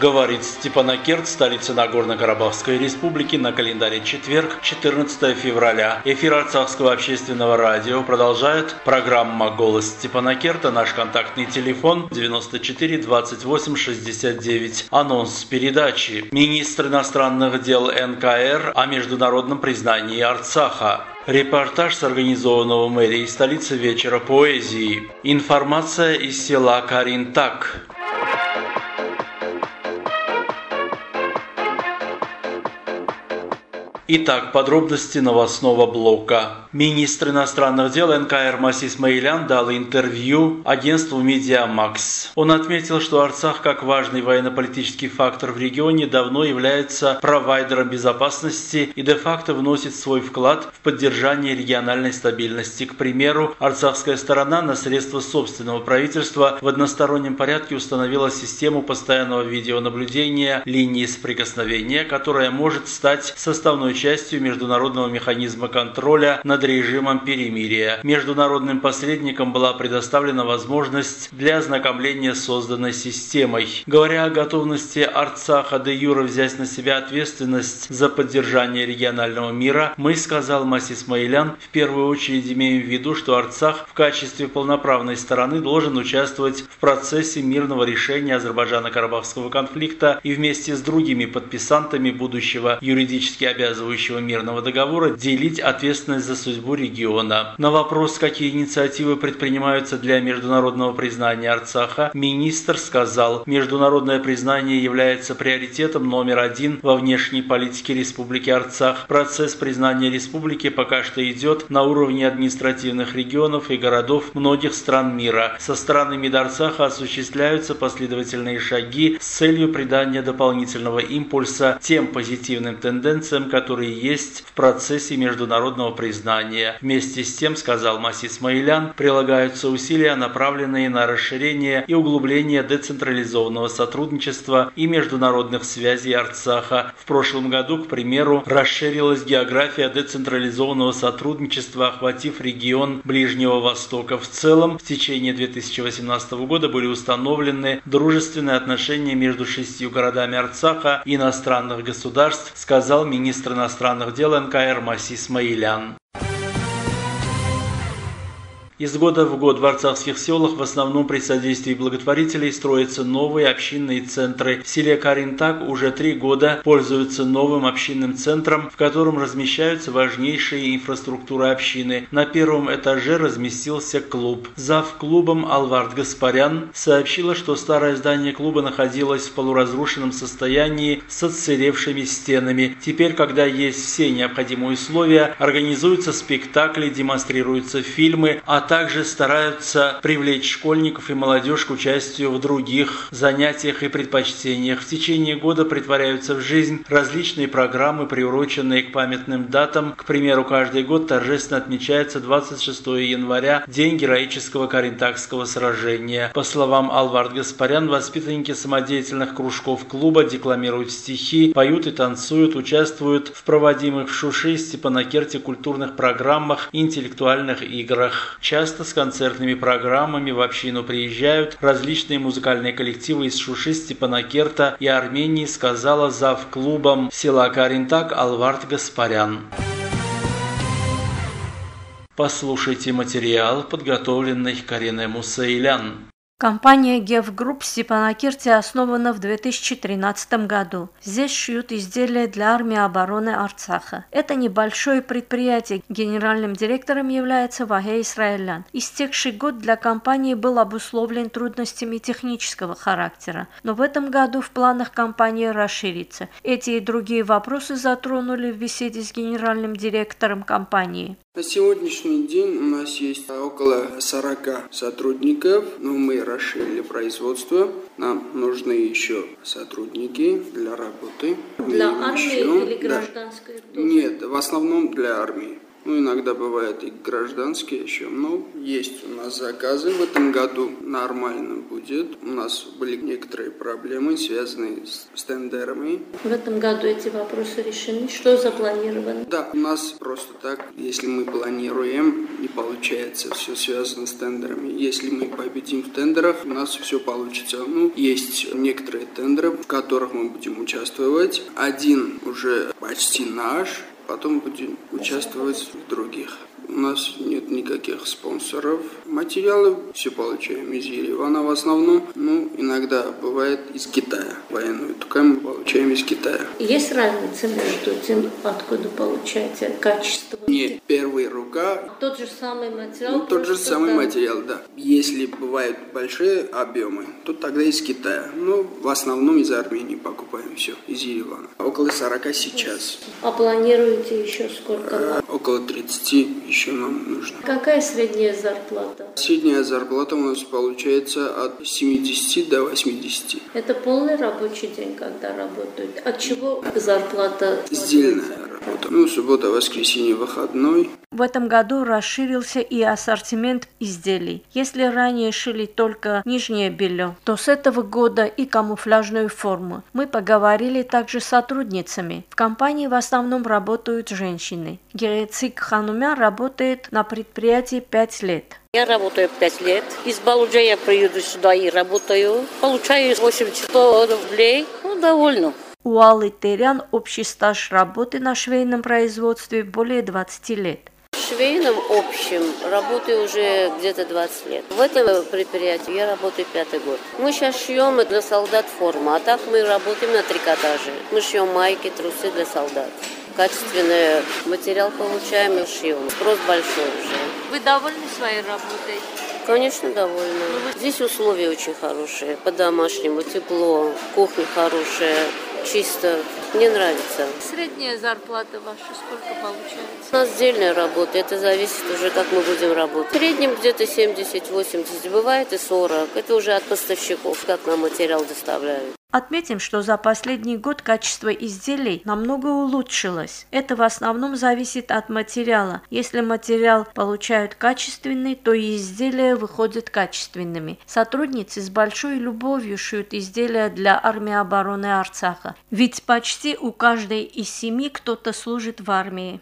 Говорит Степанакерт, столица Нагорно-Карабахской республики, на календаре четверг, 14 февраля. Эфир Арцахского общественного радио продолжает программа «Голос Степанакерта». Наш контактный телефон 94 28 69. Анонс передачи. Министр иностранных дел НКР о международном признании Арцаха. Репортаж с организованного мэрией столицы вечера поэзии. Информация из села Каринтак. Итак, подробности новостного блока. Министр иностранных дел НКР Масис Маилян дал интервью агентству Медиамакс. Он отметил, что Арцах, как важный военно-политический фактор в регионе, давно является провайдером безопасности и де-факто вносит свой вклад в поддержание региональной стабильности. К примеру, арцахская сторона на средства собственного правительства в одностороннем порядке установила систему постоянного видеонаблюдения линии соприкосновения, которая может стать составной частью международного механизма контроля над режимом перемирия. Международным посредникам была предоставлена возможность для ознакомления с созданной системой. Говоря о готовности Арцаха де Юра взять на себя ответственность за поддержание регионального мира, мы, сказал Масис Маилян, в первую очередь имеем в виду, что Арцах в качестве полноправной стороны должен участвовать в процессе мирного решения Азербайджано-Карабахского конфликта и вместе с другими подписантами будущего юридически обязывающего мирного договора делить ответственность за судьбу региона. На вопрос, какие инициативы предпринимаются для международного признания Арцаха, министр сказал, международное признание является приоритетом номер один во внешней политике Республики Арцах. Процесс признания республики пока что идет на уровне административных регионов и городов многих стран мира. Со стороны МИД Арцаха осуществляются последовательные шаги с целью придания дополнительного импульса тем позитивным тенденциям, которые есть в процессе международного признания знания. Вместе с тем, сказал Масис Смаилян, прилагаются усилия, направленные на расширение и углубление децентрализованного сотрудничества и международных связей Арцаха. В прошлом году, к примеру, расширилась география децентрализованного сотрудничества, охватив регион Ближнего Востока. В целом, в течение 2018 года были установлены дружественные отношения между шестью городами Арцаха и иностранных государств, сказал министр иностранных дел НКР Масис Смаилян. Из года в год в арцахских селах в основном при содействии благотворителей строятся новые общинные центры. В селе Каринтак уже три года пользуются новым общинным центром, в котором размещаются важнейшие инфраструктуры общины. На первом этаже разместился клуб. Зав клубом Алвард Гаспарян сообщила, что старое здание клуба находилось в полуразрушенном состоянии с отсыревшими стенами. Теперь, когда есть все необходимые условия, организуются спектакли, демонстрируются фильмы, а также стараются привлечь школьников и молодежь к участию в других занятиях и предпочтениях. В течение года притворяются в жизнь различные программы, приуроченные к памятным датам. К примеру, каждый год торжественно отмечается 26 января, День героического Каринтакского сражения. По словам Алвард Гаспарян, воспитанники самодеятельных кружков клуба декламируют стихи, поют и танцуют, участвуют в проводимых в Шуши и Степанакерте культурных программах интеллектуальных играх. Часто с концертными программами в общину приезжают различные музыкальные коллективы из Шуши, Степанакерта и Армении, сказала зав клубом села Каринтак Алвард Гаспарян. Послушайте материал, подготовленный Кариной Мусаилян. Компания Гев Групп в Степанакерте основана в 2013 году. Здесь шьют изделия для армии обороны Арцаха. Это небольшое предприятие. Генеральным директором является Вахе Исраэлян. Истекший год для компании был обусловлен трудностями технического характера. Но в этом году в планах компании расшириться. Эти и другие вопросы затронули в беседе с генеральным директором компании. На сегодняшний день у нас есть около 40 сотрудников, но мы расширили производство. Нам нужны еще сотрудники для работы. Для мы армии еще... или гражданской? Да. Нет, в основном для армии. Ну, иногда бывает и гражданские еще. Но есть у нас заказы. В этом году нормально будет. У нас были некоторые проблемы, связанные с тендерами. В этом году эти вопросы решены. Что запланировано? Да, у нас просто так, если мы планируем, не получается все связано с тендерами. Если мы победим в тендерах, у нас все получится. Ну, есть некоторые тендеры, в которых мы будем участвовать. Один уже почти наш, потом будем участвовать в других. У нас нет никаких спонсоров. Материалы все получаем из Еревана в основном. Ну, иногда бывает из Китая. Военную ткань мы получаем из Китая. Есть разница между тем, откуда получаете качество? Нет, первая рука. Тот же самый материал? Ну, тот же самый там... материал, да. Если бывают большие объемы, то тогда из Китая. Но в основном из Армении покупаем все, из Еревана. Около 40 сейчас. А планируете еще сколько? А, около 30 еще нам нужно. Какая средняя зарплата? Средняя зарплата у нас получается от 70 до 80. Это полный рабочий день, когда работают. От чего зарплата? Сдельная работа. Ну, суббота, воскресенье, выходной. В этом году расширился и ассортимент изделий. Если ранее шили только нижнее белье, то с этого года и камуфляжную форму. Мы поговорили также с сотрудницами. В компании в основном работают женщины. Герецик Ханумя работает на предприятии 5 лет. Я работаю 5 лет. Из Балуджа я приеду сюда и работаю. Получаю 800 рублей. Ну, довольно. У Аллы Терян общий стаж работы на швейном производстве более 20 лет. В швейном общем работаю уже где-то 20 лет. В этом предприятии я работаю пятый год. Мы сейчас шьем для солдат форму, а так мы работаем на трикотаже. Мы шьем майки, трусы для солдат. Качественный материал получаем и шьем. Спрос большой уже. Вы довольны своей работой? Конечно, довольна. Здесь условия очень хорошие, по-домашнему, тепло, кухня хорошая, чисто. Мне нравится. Средняя зарплата ваша сколько получается? У нас отдельная работа, это зависит уже, как мы будем работать. В среднем где-то 70-80, бывает и 40. Это уже от поставщиков, как нам материал доставляют. Отметим, что за последний год качество изделий намного улучшилось. Это в основном зависит от материала. Если материал получают качественный, то и изделия выходят качественными. Сотрудницы с большой любовью шьют изделия для армии обороны Арцаха. Ведь почти у каждой из семи кто-то служит в армии.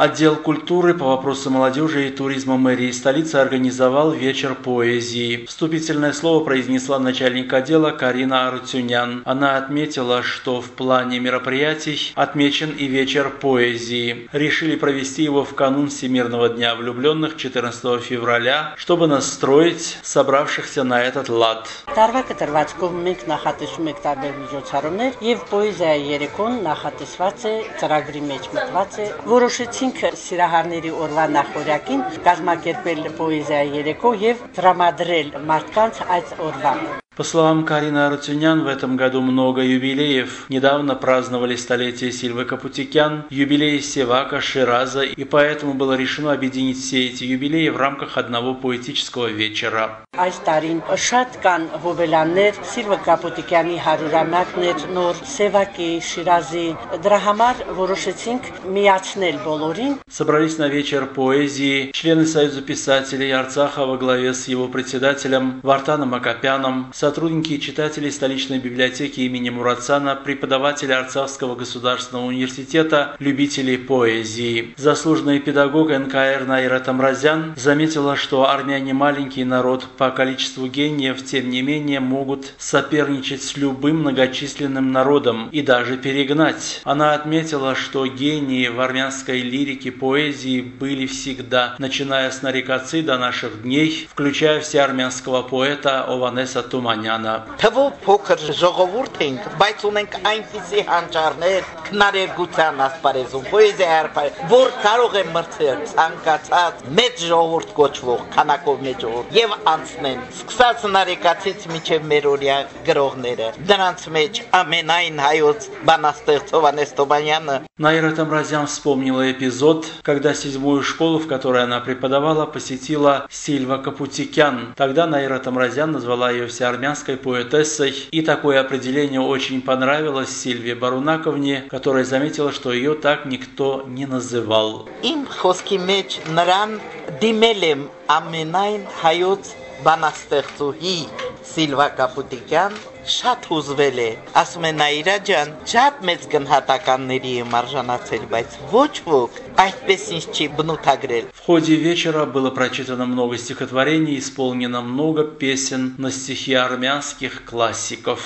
Отдел культуры по вопросам молодежи и туризма мэрии столицы организовал вечер поэзии. Вступительное слово произнесла начальник отдела Карина Арутюнян. Она отметила, что в плане мероприятий отмечен и вечер поэзии. Решили провести его в канун Всемирного дня влюбленных 14 февраля, чтобы настроить собравшихся на этот лад. Տարվա կտրվածքով մենք նախատեսում ենք տարբեր միջոցառումներ եւ պոեզիայի երեկոն նախատեսված է ծրագրի մեջ մտված է որոշեցի Որոշեցինք Սիրահարների օրվա նախորյակին կազմակերպել պոեզիայի երեկո եւ տրամադրել մարդկանց այդ օրվան։ По словам Карины Арутюнян, в этом году много юбилеев. Недавно праздновали столетие Сильвы Капутикян, юбилей Севака, Шираза, и поэтому было решено объединить все эти юбилеи в рамках одного поэтического вечера. Այս տարին շատ կան հոբելյաններ, Սիլվա Կապուտիկյանի հարյուրամյակներ, նոր Սևակի, Շիրազի, դրա համար որոշեցինք միացնել բոլորին։ Собрались на вечер поэзии члены Союза писателей Арцаха во главе с его председателем Вартаном Акопяном, сотрудники и читатели столичной библиотеки имени Мурацана, преподаватели Арцахского государственного университета, любители поэзии. Заслуженный педагог НКР Найра Тамразян заметила, что армия не маленький народ по количеству гениев, тем не менее могут соперничать с любым многочисленным народом и даже перегнать. Она отметила, что гении в армянской лирике, поэзии были всегда, начиная с Нарикацы до наших дней, включая всеармянского поэта Ованеса Тумана. Թումանյանը։ Թվով փոքր ժողովուրդ ենք, բայց ունենք այնպիսի հանճարներ քնարերգության ասպարեզում, պոեզիայի որ կարող է մրցել ցանկացած մեծ ժողովուրդ կոչվող քանակով մեծ ժողովուրդ եւ անց անցնեն։ Սկսած նարեկացից միջև մերօրյա գրողները։ Դրանց մեջ ամենայն հայոց բանաստեղծ Հովանես Թոմանյանը Найра Тамразян вспомнила эпизод, когда седьмую школу, в которой она преподавала, посетила Сильва Капутикян. Тогда Найра Тамразян назвала ее всеармянской поэтессой, и такое определение очень понравилось Сильве Барунаковне, которая заметила, что ее так никто не называл. Իմ խոսքի մեջ նրան դիմել եմ ամենայն հայոց բանաստեղծուհի Սիլվա Կապուտիկյան շատ հուզվել է ասում է Նաիրա ջան շատ մեծ գնահատականների եմ արժանացել բայց ոչ ոք այդպես ինձ չի բնութագրել В ходе вечера было прочитано много стихотворений, исполнено много песен на стихи армянских классиков.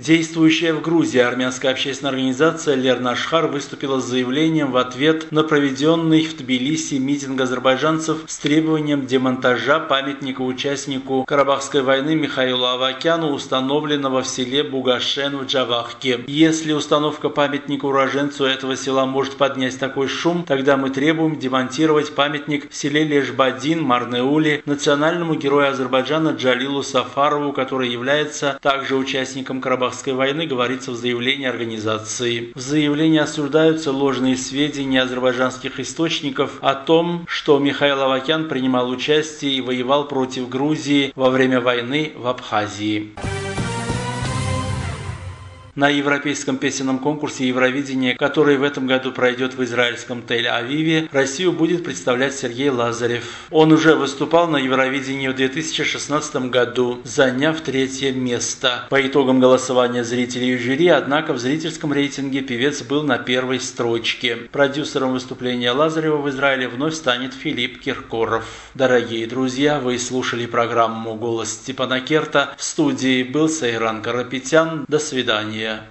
Действующая в Грузии армянская общественная организация Лернашхар выступила с заявлением в ответ на проведенный в Тбилиси митинг азербайджанцев с требованием демонтажа памятника участнику Карабахской войны Михаилу Авакяну, установленного в селе Бугашен в Джавахке. Если установка памятника уроженцу этого села может поднять такой шум, тогда мы требуем демонтировать памятник в селе Лежбадин, Марнеуле, национальному герою Азербайджана Джалилу Сафарову, который является также участником Карабахской Карабахской войны говорится в заявлении организации. В заявлении осуждаются ложные сведения азербайджанских источников о том, что Михаил Авакян принимал участие и воевал против Грузии во время войны в Абхазии. На европейском песенном конкурсе Евровидения, который в этом году пройдет в израильском Тель-Авиве, Россию будет представлять Сергей Лазарев. Он уже выступал на Евровидении в 2016 году, заняв третье место. По итогам голосования зрителей и жюри, однако в зрительском рейтинге певец был на первой строчке. Продюсером выступления Лазарева в Израиле вновь станет Филипп Киркоров. Дорогие друзья, вы слушали программу «Голос Степана Керта». В студии был Сайран Карапетян. До свидания. area